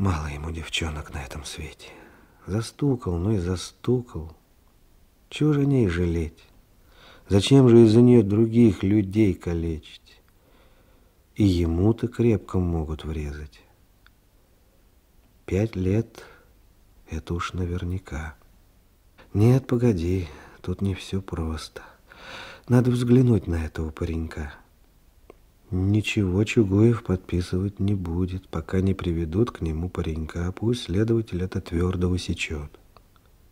Мало ему девчонок на этом свете. Застукал, ну и застукал. Чего же о ней жалеть? Зачем же из-за нее других людей калечить? И ему-то крепко могут врезать. Пять лет — это уж наверняка. Нет, погоди, тут не все просто. Надо взглянуть на этого паренька. Ничего Чугуев подписывать не будет, пока не приведут к нему паренька. Пусть следователь это твердо усечет.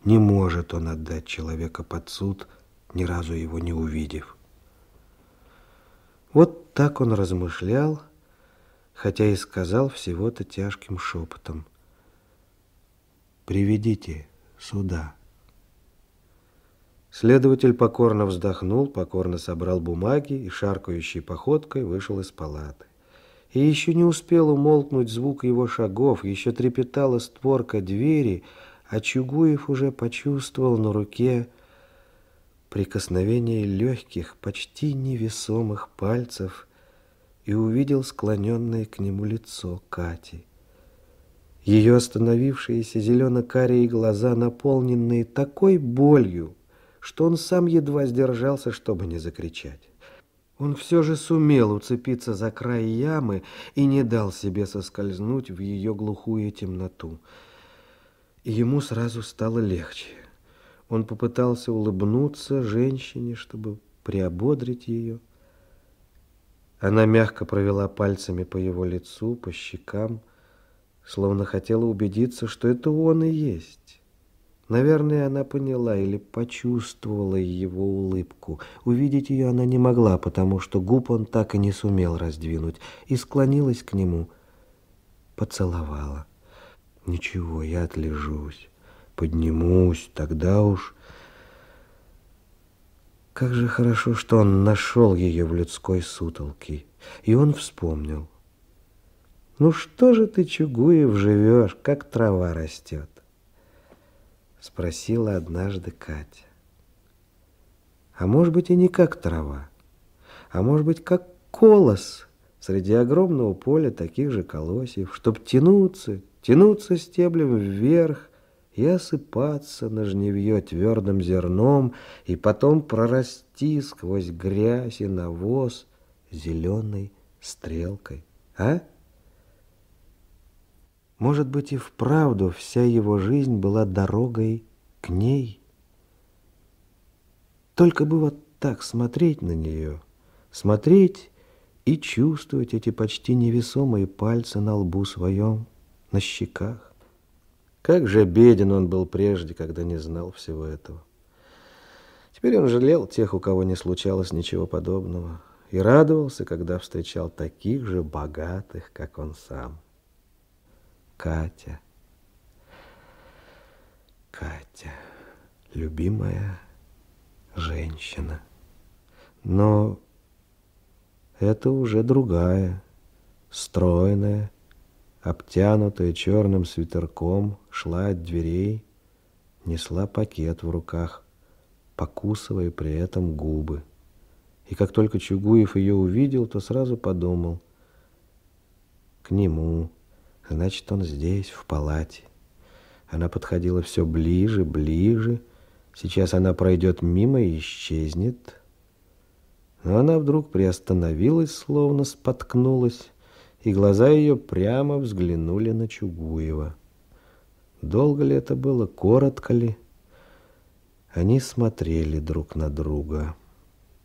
Не может он отдать человека под суд, ни разу его не увидев. Вот так он размышлял, хотя и сказал всего-то тяжким шепотом. «Приведите сюда». Следователь покорно вздохнул, покорно собрал бумаги и шаркающей походкой вышел из палаты. И еще не успел умолкнуть звук его шагов, еще трепетала створка двери, а Чугуев уже почувствовал на руке прикосновение легких, почти невесомых пальцев и увидел склоненное к нему лицо Кати. Ее остановившиеся зелено-карие глаза, наполненные такой болью, что он сам едва сдержался, чтобы не закричать. Он все же сумел уцепиться за край ямы и не дал себе соскользнуть в ее глухую темноту. И ему сразу стало легче. Он попытался улыбнуться женщине, чтобы приободрить ее. Она мягко провела пальцами по его лицу, по щекам, словно хотела убедиться, что это он и есть. Наверное, она поняла или почувствовала его улыбку. Увидеть ее она не могла, потому что губ он так и не сумел раздвинуть, и склонилась к нему, поцеловала. «Ничего, я отлежусь, поднимусь, тогда уж...» Как же хорошо, что он нашел ее в людской сутолке, и он вспомнил. «Ну что же ты, Чугуев, живешь, как трава растет?» Спросила однажды Катя. А может быть и не как трава, а может быть как колос среди огромного поля таких же колосьев, чтоб тянуться, тянуться стеблем вверх и осыпаться на жневье твердым зерном и потом прорасти сквозь грязь и навоз зеленой стрелкой. А? Может быть, и вправду вся его жизнь была дорогой к ней. Только бы вот так смотреть на нее, смотреть и чувствовать эти почти невесомые пальцы на лбу своем, на щеках. Как же беден он был прежде, когда не знал всего этого. Теперь он жалел тех, у кого не случалось ничего подобного, и радовался, когда встречал таких же богатых, как он сам. Катя. Катя, любимая женщина. Но это уже другая, стройная, обтянутая черным свитерком, шла от дверей, несла пакет в руках, покусывая при этом губы. И как только Чугуев ее увидел, то сразу подумал, к нему, Значит, он здесь, в палате. Она подходила все ближе, ближе. Сейчас она пройдет мимо и исчезнет. Но она вдруг приостановилась, словно споткнулась, и глаза ее прямо взглянули на Чугуева. Долго ли это было, коротко ли? Они смотрели друг на друга.